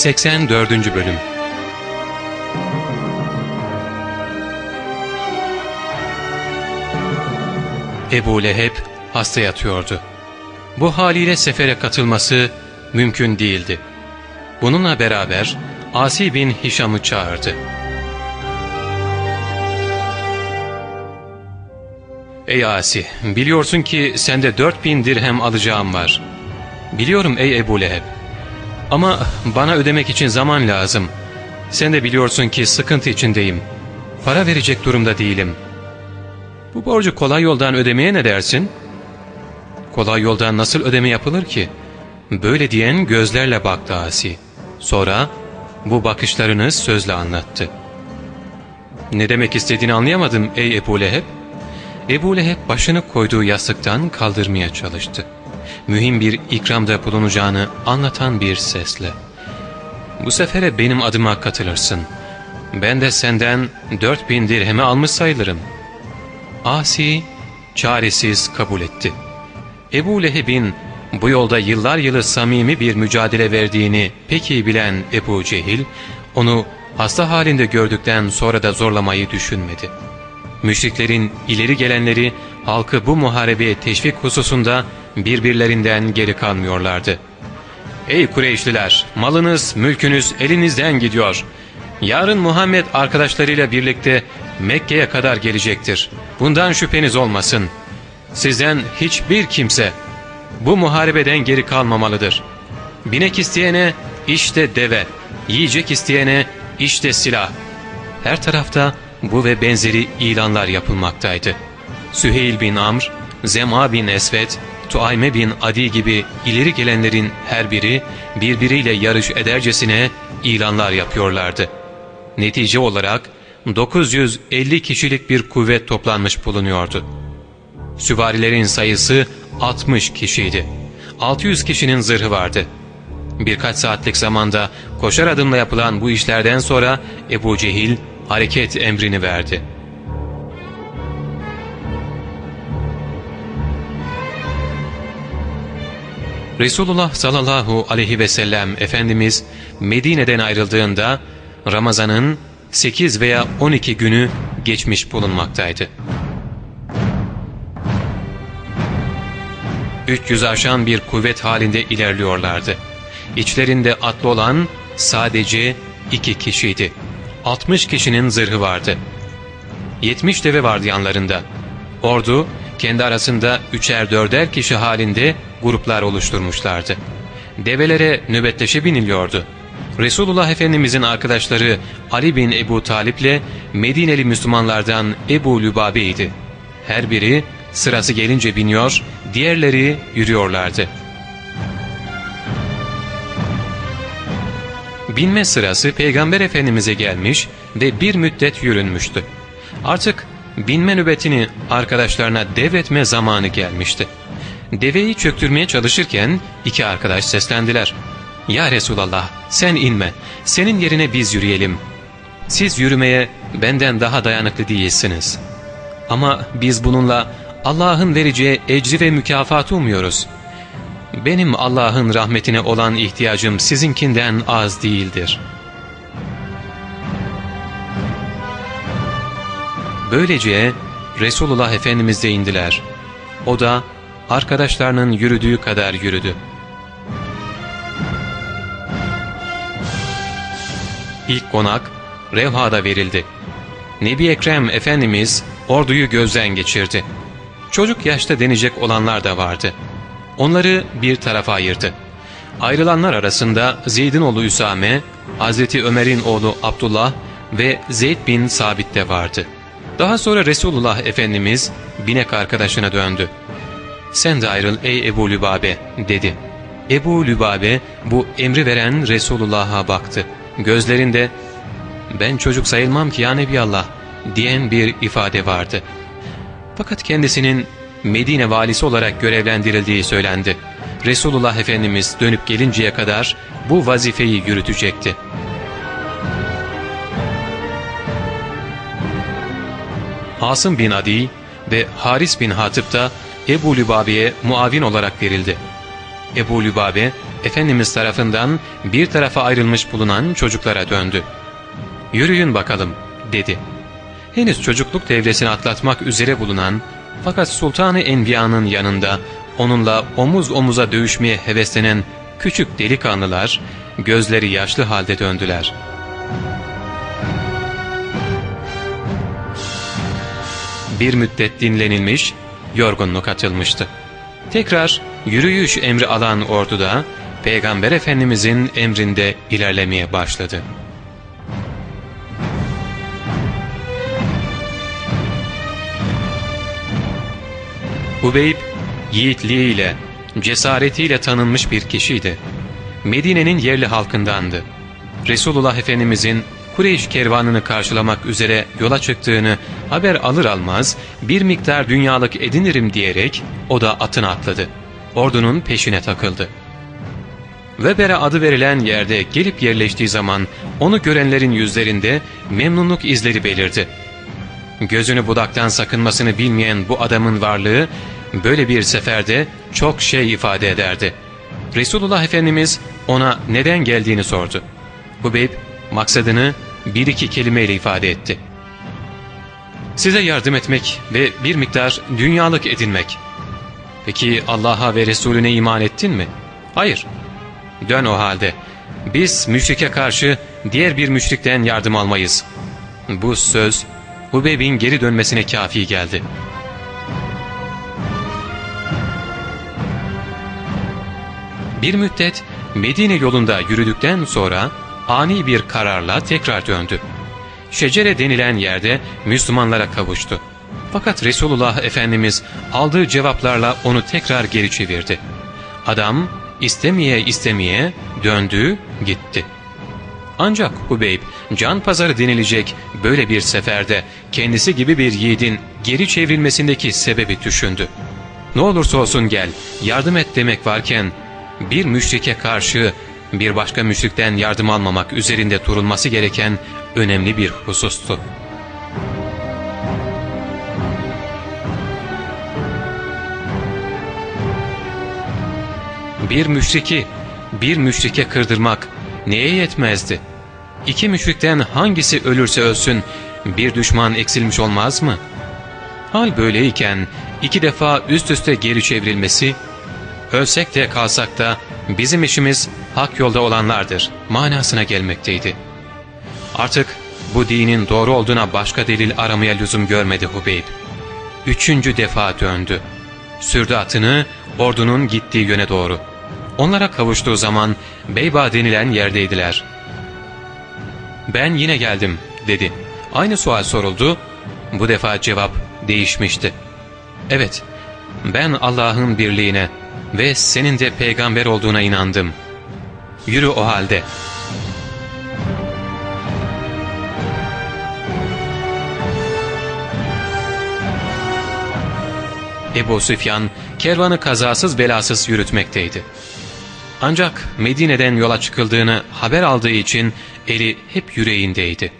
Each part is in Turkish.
84. Bölüm Ebu Leheb hasta yatıyordu. Bu haliyle sefere katılması mümkün değildi. Bununla beraber Asi bin Hişam'ı çağırdı. Ey Asi, biliyorsun ki sende dört bin dirhem alacağım var. Biliyorum ey Ebu Leheb. Ama bana ödemek için zaman lazım. Sen de biliyorsun ki sıkıntı içindeyim. Para verecek durumda değilim. Bu borcu kolay yoldan ödemeye ne dersin? Kolay yoldan nasıl ödeme yapılır ki? Böyle diyen gözlerle baktı Asi. Sonra bu bakışlarını sözle anlattı. Ne demek istediğini anlayamadım ey Ebu Leheb. Ebu Leheb başını koyduğu yastıktan kaldırmaya çalıştı. Mühim bir ikramda bulunacağını anlatan bir sesle. Bu sefere benim adıma katılırsın. Ben de senden dört bin dirhemi almış sayılırım. Asi çaresiz kabul etti. Ebu Leheb'in bu yolda yıllar yılı samimi bir mücadele verdiğini pek iyi bilen Ebu Cehil, onu hasta halinde gördükten sonra da zorlamayı düşünmedi. Müşriklerin ileri gelenleri halkı bu muharebeye teşvik hususunda birbirlerinden geri kalmıyorlardı. ''Ey Kureyşliler, malınız, mülkünüz elinizden gidiyor. Yarın Muhammed arkadaşlarıyla birlikte Mekke'ye kadar gelecektir. Bundan şüpheniz olmasın. Sizden hiçbir kimse bu muharebeden geri kalmamalıdır. Binek isteyene işte deve, yiyecek isteyene işte silah. Her tarafta bu ve benzeri ilanlar yapılmaktaydı. Süheyl bin Amr, Zema bin Esvet, Tuayme bin Adi gibi ileri gelenlerin her biri birbiriyle yarış edercesine ilanlar yapıyorlardı. Netice olarak 950 kişilik bir kuvvet toplanmış bulunuyordu. Süvarilerin sayısı 60 kişiydi. 600 kişinin zırhı vardı. Birkaç saatlik zamanda koşar adımla yapılan bu işlerden sonra Ebu Cehil hareket emrini verdi. Resulullah sallallahu aleyhi ve sellem Efendimiz Medine'den ayrıldığında Ramazan'ın 8 veya 12 günü geçmiş bulunmaktaydı. 300 aşan bir kuvvet halinde ilerliyorlardı. İçlerinde atlı olan sadece iki kişiydi. 60 kişinin zırhı vardı. 70 deve vardı yanlarında. Ordu kendi arasında üçer dörder kişi halinde gruplar oluşturmuşlardı. Develere nöbetleşe biniliyordu. Resulullah Efendimizin arkadaşları Ali bin Ebu Talip ile Medineli Müslümanlardan Ebu Lübabe idi. Her biri sırası gelince biniyor, diğerleri yürüyorlardı. Binme sırası Peygamber Efendimiz'e gelmiş ve bir müddet yürünmüştü. Artık binme nöbetini arkadaşlarına devretme zamanı gelmişti. Deveyi çöktürmeye çalışırken iki arkadaş seslendiler. ''Ya Resulallah sen inme, senin yerine biz yürüyelim. Siz yürümeye benden daha dayanıklı değilsiniz. Ama biz bununla Allah'ın vereceği ecri ve mükafatı umuyoruz. Benim Allah'ın rahmetine olan ihtiyacım sizinkinden az değildir.'' Böylece Resulullah Efendimiz de indiler. O da arkadaşlarının yürüdüğü kadar yürüdü. İlk konak Revha'da verildi. Nebi Ekrem Efendimiz orduyu gözden geçirdi. Çocuk yaşta denecek olanlar da vardı. Onları bir tarafa ayırdı. Ayrılanlar arasında Zeyd'in oğlu Üsame, Hazreti Ömer'in oğlu Abdullah ve Zeyd bin Sabit de vardı. Daha sonra Resulullah Efendimiz binek arkadaşına döndü. ''Sen de ayrıl ey Ebu Lübabe'' dedi. Ebu Lübabe bu emri veren Resulullah'a baktı. Gözlerinde ''Ben çocuk sayılmam ki ya Nebiallah'' diyen bir ifade vardı. Fakat kendisinin Medine valisi olarak görevlendirildiği söylendi. Resulullah Efendimiz dönüp gelinceye kadar bu vazifeyi yürütecekti. Asım bin Adi ve Haris bin Hatip da Ebu Lübabe'ye muavin olarak verildi. Ebu Lübabe Efendimiz tarafından bir tarafa ayrılmış bulunan çocuklara döndü. ''Yürüyün bakalım.'' dedi. Henüz çocukluk devresini atlatmak üzere bulunan fakat Sultanı Enbiya'nın yanında onunla omuz omuza dövüşmeye heveslenen küçük delikanlılar gözleri yaşlı halde döndüler. Bir müddet dinlenilmiş, yorgunluk atılmıştı. Tekrar yürüyüş emri alan orduda Peygamber Efendimizin emrinde ilerlemeye başladı. Ubeyb, yiğitliğiyle, cesaretiyle tanınmış bir kişiydi. Medine'nin yerli halkındandı. Resulullah Efendimizin Kureyş kervanını karşılamak üzere yola çıktığını haber alır almaz bir miktar dünyalık edinirim diyerek o da atına atladı. Ordunun peşine takıldı. Webere adı verilen yerde gelip yerleştiği zaman onu görenlerin yüzlerinde memnunluk izleri belirdi. Gözünü budaktan sakınmasını bilmeyen bu adamın varlığı böyle bir seferde çok şey ifade ederdi. Resulullah Efendimiz ona neden geldiğini sordu. Hubeyb maksadını bir iki kelimeyle ifade etti. Size yardım etmek ve bir miktar dünyalık edinmek. Peki Allah'a ve Resulüne iman ettin mi? Hayır. Dön o halde. Biz müşrike karşı diğer bir müşrikten yardım almayız. Bu söz Hubeyb'in geri dönmesine kafi geldi. Bir müddet Medine yolunda yürüdükten sonra ani bir kararla tekrar döndü. Şecere denilen yerde Müslümanlara kavuştu. Fakat Resulullah Efendimiz aldığı cevaplarla onu tekrar geri çevirdi. Adam istemeye istemeye döndü gitti. Ancak Hubeyb can pazarı denilecek böyle bir seferde kendisi gibi bir yiğidin geri çevrilmesindeki sebebi düşündü. Ne olursa olsun gel yardım et demek varken bir müşrike karşı bir başka müşrikten yardım almamak üzerinde durulması gereken önemli bir husustu. Bir müşriki, bir müşrike kırdırmak neye yetmezdi? İki müşrikten hangisi ölürse ölsün bir düşman eksilmiş olmaz mı? Hal böyleyken iki defa üst üste geri çevrilmesi, ölsek de kalsak da bizim işimiz hak yolda olanlardır manasına gelmekteydi. Artık bu dinin doğru olduğuna başka delil aramaya lüzum görmedi Hubeyb. Üçüncü defa döndü. Sürdü atını ordunun gittiği yöne doğru. Onlara kavuştuğu zaman Beyba denilen yerdeydiler. ''Ben yine geldim.'' dedi. Aynı sual soruldu. Bu defa cevap değişmişti. ''Evet, ben Allah'ın birliğine ve senin de peygamber olduğuna inandım. Yürü o halde.'' Ebu Süfyan kervanı kazasız belasız yürütmekteydi. Ancak Medine'den yola çıkıldığını haber aldığı için eli hep yüreğindeydi.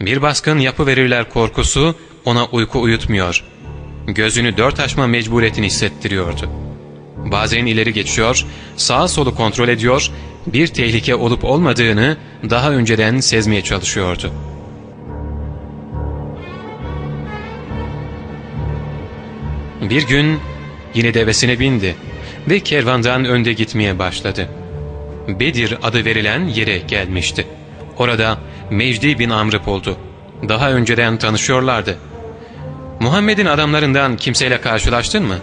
Bir baskın yapı verirler korkusu ona uyku uyutmuyor. Gözünü dört açma mecburiyetini hissettiriyordu. Bazen ileri geçiyor, sağa solu kontrol ediyor, bir tehlike olup olmadığını daha önceden sezmeye çalışıyordu. Bir gün yine devesine bindi ve kervandan önde gitmeye başladı. Bedir adı verilen yere gelmişti. Orada Mecdi bin Amr'ı buldu. Daha önceden tanışıyorlardı. Muhammed'in adamlarından kimseyle karşılaştın mı?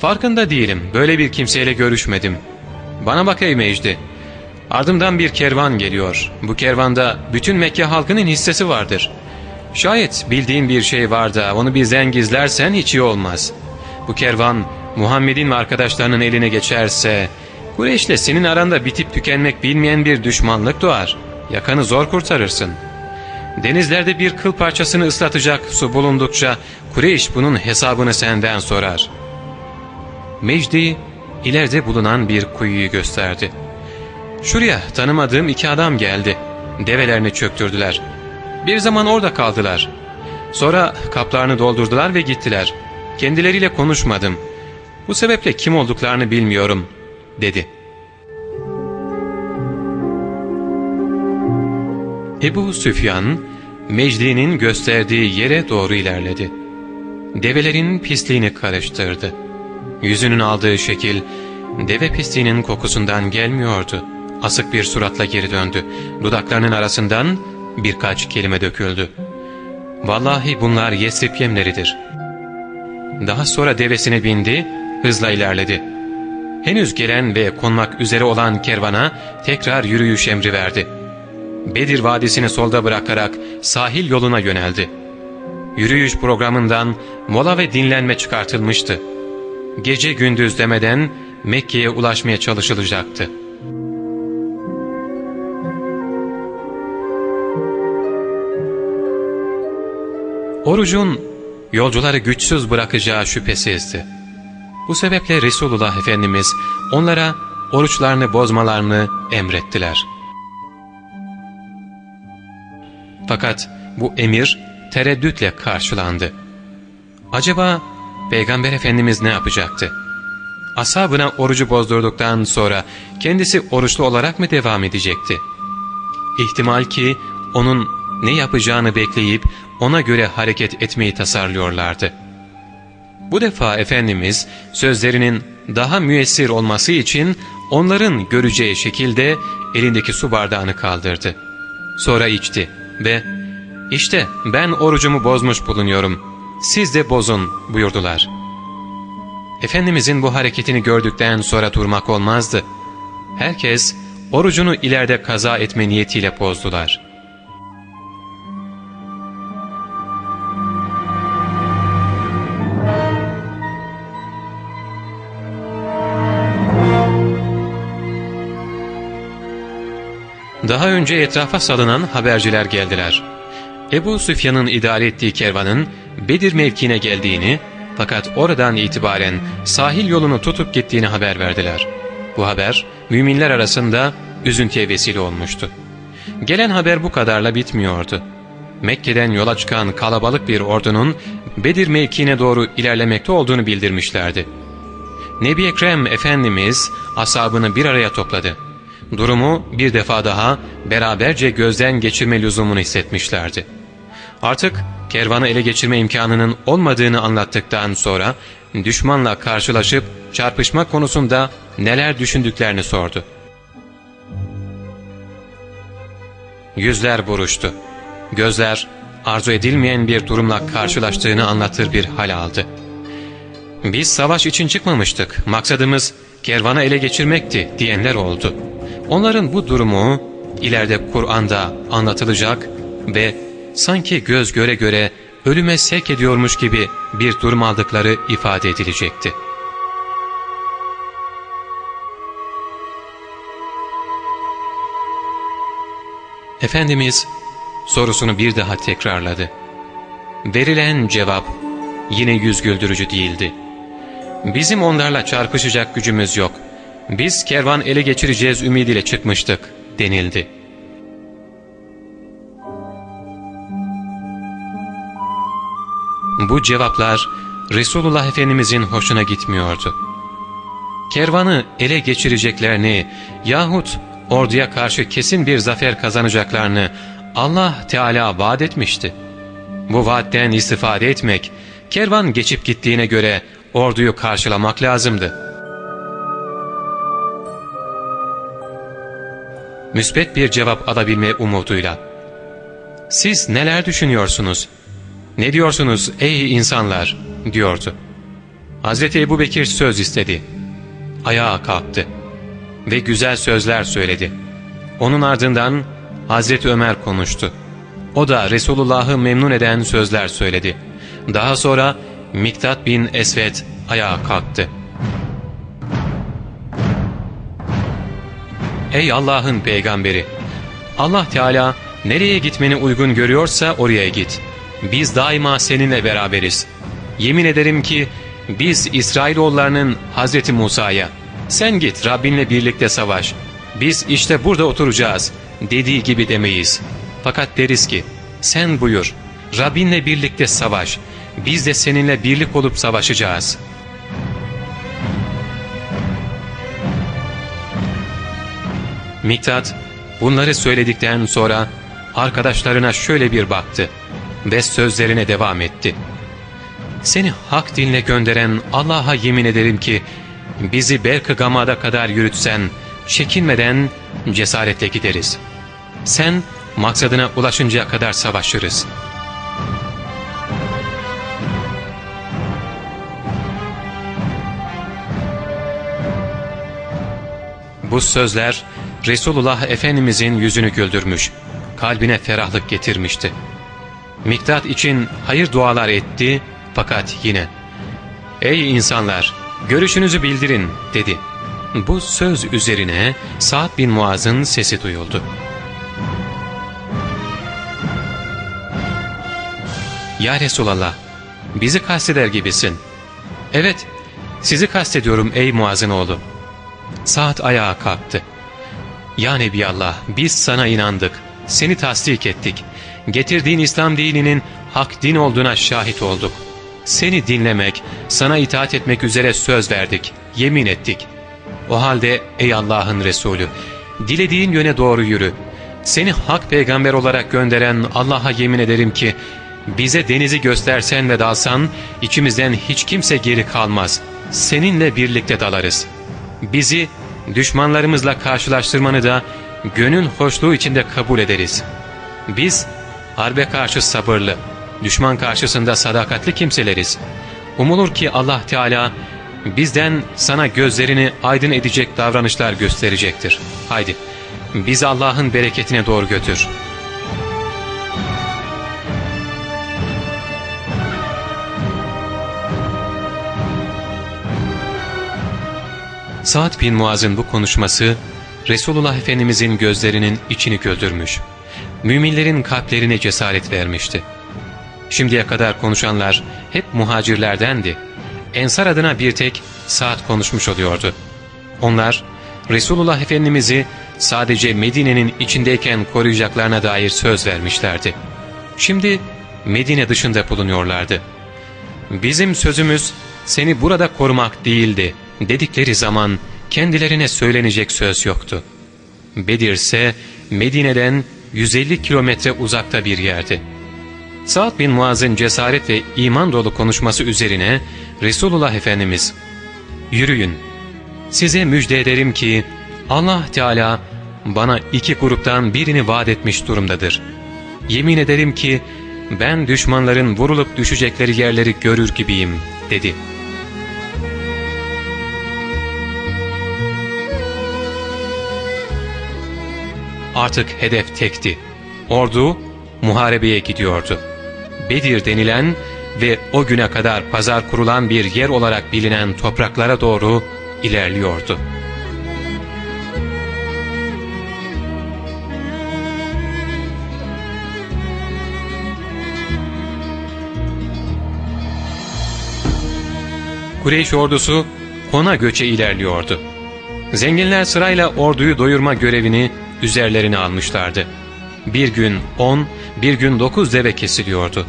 Farkında değilim. Böyle bir kimseyle görüşmedim. Bana bak ey Mecdi. Ardımdan bir kervan geliyor. Bu kervanda bütün Mekke halkının hissesi vardır. Şayet bildiğin bir şey var da onu bizden gizlersen hiç iyi olmaz. Bu kervan Muhammed'in ve arkadaşlarının eline geçerse Kureyş'le senin aranda bitip tükenmek bilmeyen bir düşmanlık doğar. Yakanı zor kurtarırsın. Denizlerde bir kıl parçasını ıslatacak su bulundukça Kureyş bunun hesabını senden sorar. Mecdi ileride bulunan bir kuyuyu gösterdi. ''Şuraya tanımadığım iki adam geldi. Develerini çöktürdüler. Bir zaman orada kaldılar. Sonra kaplarını doldurdular ve gittiler. Kendileriyle konuşmadım. Bu sebeple kim olduklarını bilmiyorum.'' dedi. Ebu Süfyan, Mecli'nin gösterdiği yere doğru ilerledi. Develerin pisliğini karıştırdı.'' Yüzünün aldığı şekil, deve pisliğinin kokusundan gelmiyordu. Asık bir suratla geri döndü. Dudaklarının arasından birkaç kelime döküldü. ''Vallahi bunlar Yesrib yemleridir.'' Daha sonra devesine bindi, hızla ilerledi. Henüz gelen ve konmak üzere olan kervana tekrar yürüyüş emri verdi. Bedir Vadisi'ni solda bırakarak sahil yoluna yöneldi. Yürüyüş programından mola ve dinlenme çıkartılmıştı. Gece gündüz demeden Mekke'ye ulaşmaya çalışılacaktı. Orucun yolcuları güçsüz bırakacağı şüphesizdi. Bu sebeple Resulullah Efendimiz onlara oruçlarını bozmalarını emrettiler. Fakat bu emir tereddütle karşılandı. Acaba Peygamber Efendimiz ne yapacaktı? Asabına orucu bozdurduktan sonra kendisi oruçlu olarak mı devam edecekti? İhtimal ki onun ne yapacağını bekleyip ona göre hareket etmeyi tasarlıyorlardı. Bu defa Efendimiz sözlerinin daha müessir olması için onların göreceği şekilde elindeki su bardağını kaldırdı. Sonra içti ve ''İşte ben orucumu bozmuş bulunuyorum, siz de bozun.'' buyurdular. Efendimizin bu hareketini gördükten sonra durmak olmazdı. Herkes orucunu ileride kaza etme niyetiyle bozdular.'' Daha önce etrafa salınan haberciler geldiler. Ebu Süfyan'ın idare ettiği kervanın Bedir mevkine geldiğini fakat oradan itibaren sahil yolunu tutup gittiğini haber verdiler. Bu haber müminler arasında üzüntüye vesile olmuştu. Gelen haber bu kadarla bitmiyordu. Mekke'den yola çıkan kalabalık bir ordunun Bedir mevkiine doğru ilerlemekte olduğunu bildirmişlerdi. Nebi Ekrem Efendimiz asabını bir araya topladı durumu bir defa daha beraberce gözden geçirme lüzumunu hissetmişlerdi. Artık kervanı ele geçirme imkanının olmadığını anlattıktan sonra düşmanla karşılaşıp çarpışma konusunda neler düşündüklerini sordu. Yüzler buruştu. Gözler arzu edilmeyen bir durumla karşılaştığını anlatır bir hal aldı. Biz savaş için çıkmamıştık. Maksadımız kervanı ele geçirmekti diyenler oldu. Onların bu durumu ileride Kur'an'da anlatılacak ve sanki göz göre göre ölüme sevk ediyormuş gibi bir durum aldıkları ifade edilecekti. Efendimiz sorusunu bir daha tekrarladı. Verilen cevap yine yüz güldürücü değildi. Bizim onlarla çarpışacak gücümüz yok.'' biz kervan ele geçireceğiz ümidiyle çıkmıştık denildi. Bu cevaplar Resulullah Efendimizin hoşuna gitmiyordu. Kervanı ele geçireceklerini yahut orduya karşı kesin bir zafer kazanacaklarını Allah Teala vaat etmişti. Bu vaatten istifade etmek, kervan geçip gittiğine göre orduyu karşılamak lazımdı. müsbet bir cevap alabilme umuduyla. ''Siz neler düşünüyorsunuz? Ne diyorsunuz ey insanlar?'' diyordu. Hazreti Ebu Bekir söz istedi. Ayağa kalktı ve güzel sözler söyledi. Onun ardından Hazreti Ömer konuştu. O da Resulullah'ı memnun eden sözler söyledi. Daha sonra Miktat bin Esved ayağa kalktı. Ey Allah'ın peygamberi! Allah Teala nereye gitmeni uygun görüyorsa oraya git. Biz daima seninle beraberiz. Yemin ederim ki biz İsrailoğullarının Hazreti Musa'ya sen git Rabbinle birlikte savaş. Biz işte burada oturacağız dediği gibi demeyiz. Fakat deriz ki sen buyur Rabbinle birlikte savaş. Biz de seninle birlik olup savaşacağız.'' Miktat bunları söyledikten sonra arkadaşlarına şöyle bir baktı ve sözlerine devam etti. Seni hak dinle gönderen Allah'a yemin ederim ki bizi Berk-ı Gamad'a kadar yürütsen çekinmeden cesaretle gideriz. Sen maksadına ulaşıncaya kadar savaşırız. Bu sözler Resulullah Efendimizin yüzünü güldürmüş, kalbine ferahlık getirmişti. Miktat için hayır dualar etti fakat yine ''Ey insanlar, görüşünüzü bildirin.'' dedi. Bu söz üzerine Sa'd bin Muaz'ın sesi duyuldu. ''Ya Resulallah, bizi kasteder gibisin.'' ''Evet, sizi kastediyorum ey Muaz'ın oğlu.'' Sa'd ayağa kalktı. ''Ya Nebiyallah, biz sana inandık, seni tasdik ettik. Getirdiğin İslam dininin hak din olduğuna şahit olduk. Seni dinlemek, sana itaat etmek üzere söz verdik, yemin ettik. O halde ey Allah'ın Resulü, dilediğin yöne doğru yürü. Seni hak peygamber olarak gönderen Allah'a yemin ederim ki, bize denizi göstersen ve dalsan, içimizden hiç kimse geri kalmaz. Seninle birlikte dalarız. Bizi düşmanlarımızla karşılaştırmanı da gönül hoşluğu içinde kabul ederiz. Biz harbe karşı sabırlı, düşman karşısında sadakatli kimseleriz. Umulur ki Allah Teala bizden sana gözlerini aydın edecek davranışlar gösterecektir. Haydi bizi Allah'ın bereketine doğru götür.'' Sa'd bin Muaz'ın bu konuşması Resulullah Efendimizin gözlerinin içini güldürmüş. Müminlerin kalplerine cesaret vermişti. Şimdiye kadar konuşanlar hep muhacirlerdendi. Ensar adına bir tek Sa'd konuşmuş oluyordu. Onlar Resulullah Efendimiz'i sadece Medine'nin içindeyken koruyacaklarına dair söz vermişlerdi. Şimdi Medine dışında bulunuyorlardı. Bizim sözümüz seni burada korumak değildi dedikleri zaman kendilerine söylenecek söz yoktu. Bedir ise Medine'den 150 kilometre uzakta bir yerdi. Sa'd bin Muaz'ın cesaret ve iman dolu konuşması üzerine Resulullah Efendimiz ''Yürüyün, size müjde ederim ki Allah Teala bana iki gruptan birini vaat etmiş durumdadır. Yemin ederim ki ben düşmanların vurulup düşecekleri yerleri görür gibiyim.'' dedi. Artık hedef tekti. Ordu muharebeye gidiyordu. Bedir denilen ve o güne kadar pazar kurulan bir yer olarak bilinen topraklara doğru ilerliyordu. Kureyş ordusu Hon'a göçe ilerliyordu. Zenginler sırayla orduyu doyurma görevini üzerlerine almışlardı. Bir gün on, bir gün dokuz deve kesiliyordu.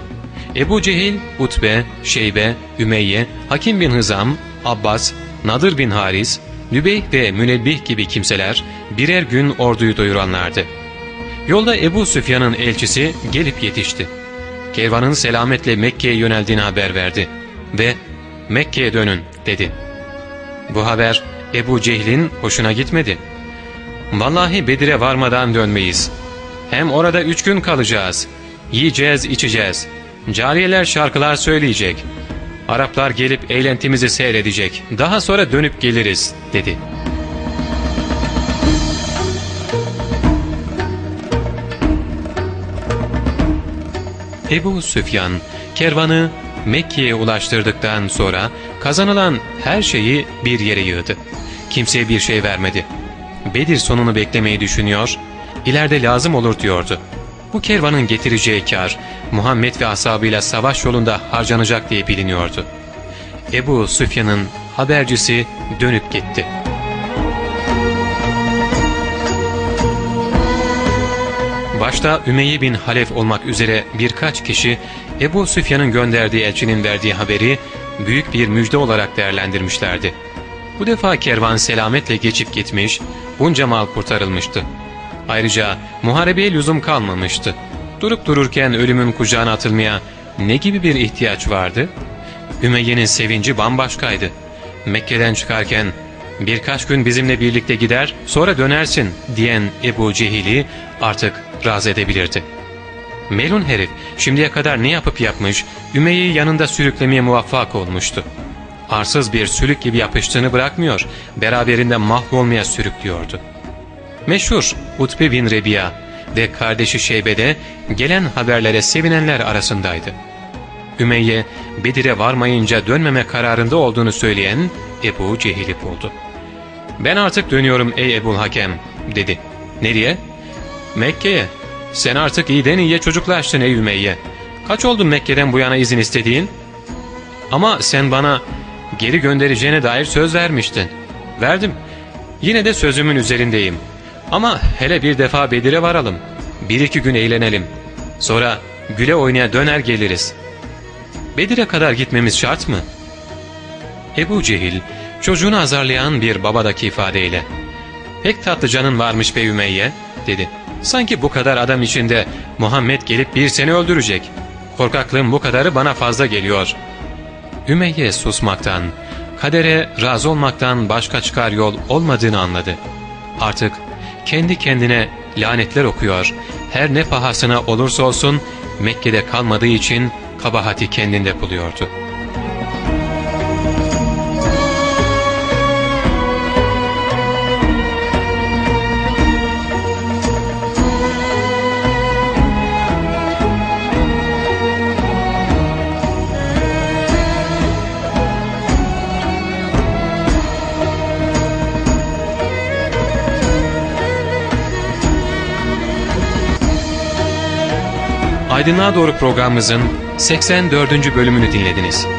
Ebu Cehil, Utbe, Şeybe, Ümeyye, Hakim bin Hızam, Abbas, Nadır bin Haris, Nübeyh ve Münebbih gibi kimseler birer gün orduyu doyuranlardı. Yolda Ebu Süfyan'ın elçisi gelip yetişti. Kervanın selametle Mekke'ye yöneldiğini haber verdi ve Mekke'ye dönün dedi. Bu haber Ebu Cehil'in hoşuna gitmedi. Vallahi Bedir'e varmadan dönmeyiz. Hem orada üç gün kalacağız. Yiyeceğiz, içeceğiz. Cariyeler şarkılar söyleyecek. Araplar gelip eğlentimizi seyredecek. Daha sonra dönüp geliriz, dedi. Ebu Süfyan, kervanı Mekke'ye ulaştırdıktan sonra kazanılan her şeyi bir yere yığdı. Kimseye bir şey vermedi. Bedir sonunu beklemeyi düşünüyor, ileride lazım olur diyordu. Bu kervanın getireceği kar, Muhammed ve ashabıyla savaş yolunda harcanacak diye biliniyordu. Ebu Süfyan'ın habercisi dönüp gitti. Başta Ümeyye bin Halef olmak üzere birkaç kişi Ebu Süfyan'ın gönderdiği elçinin verdiği haberi büyük bir müjde olarak değerlendirmişlerdi. Bu defa kervan selametle geçip gitmiş, bunca mal kurtarılmıştı. Ayrıca muharebeye lüzum kalmamıştı. Durup dururken ölümün kucağına atılmaya ne gibi bir ihtiyaç vardı? Ümeyye'nin sevinci bambaşkaydı. Mekke'den çıkarken birkaç gün bizimle birlikte gider sonra dönersin diyen Ebu Cehil'i artık razı edebilirdi. Melun herif şimdiye kadar ne yapıp yapmış Ümeyye'yi yanında sürüklemeye muvaffak olmuştu. Arsız bir sülük gibi yapıştığını bırakmıyor, beraberinde mahvolmaya sürüklüyordu. Meşhur Utbe bin Rebiya ve kardeşi Şeybe'de gelen haberlere sevinenler arasındaydı. Ümeyye, Bedir'e varmayınca dönmeme kararında olduğunu söyleyen Ebu Cehil'i buldu. ''Ben artık dönüyorum ey Ebul Hakem'' dedi. ''Nereye?'' ''Mekke'ye. Sen artık iyiden iyiye çocuklaştın ey Ümeyye. Kaç oldu Mekke'den bu yana izin istediğin?'' ''Ama sen bana geri göndereceğine dair söz vermiştin.'' ''Verdim. Yine de sözümün üzerindeyim. Ama hele bir defa Bedir'e varalım. Bir iki gün eğlenelim. Sonra güle oynaya döner geliriz.'' Bedir'e kadar gitmemiz şart mı? Ebu Cehil çocuğunu azarlayan bir babadaki ifadeyle ''Pek tatlı canın varmış be Ümeyye'' dedi. ''Sanki bu kadar adam içinde Muhammed gelip bir seni öldürecek. Korkaklığın bu kadarı bana fazla geliyor.'' Ümeyye susmaktan, kadere razı olmaktan başka çıkar yol olmadığını anladı. Artık kendi kendine lanetler okuyor, her ne pahasına olursa olsun Mekke'de kalmadığı için kabahati kendinde buluyordu. Aydınlığa Doğru programımızın 84. bölümünü dinlediniz.